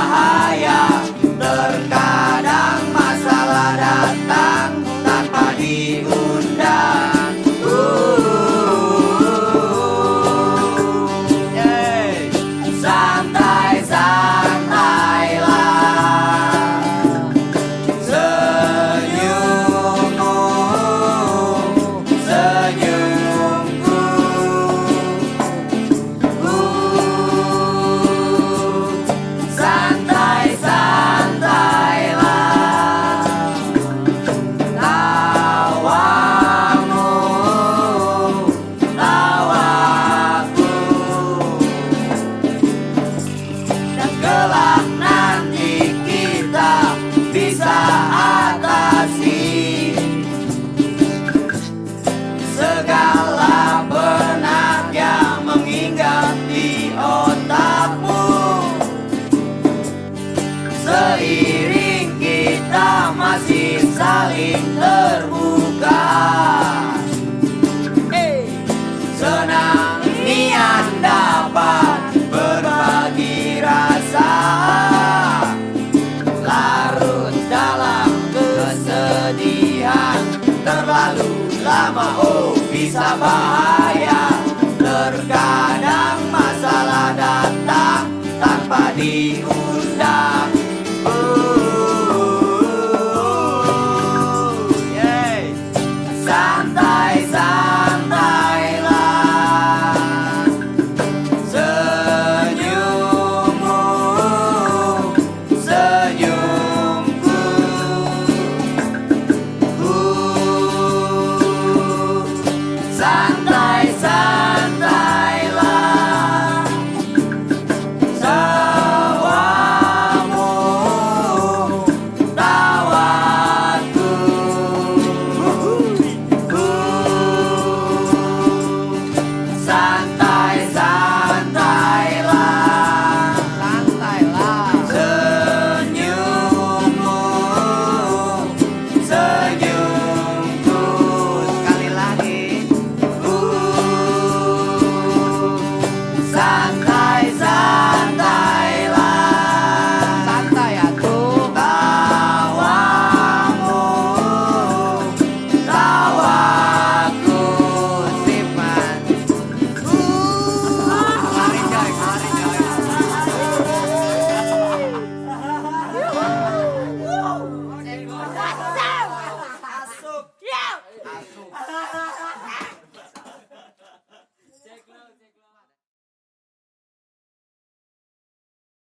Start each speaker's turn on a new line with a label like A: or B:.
A: bahaya Terkadang masalah datang dan kelak Sabarra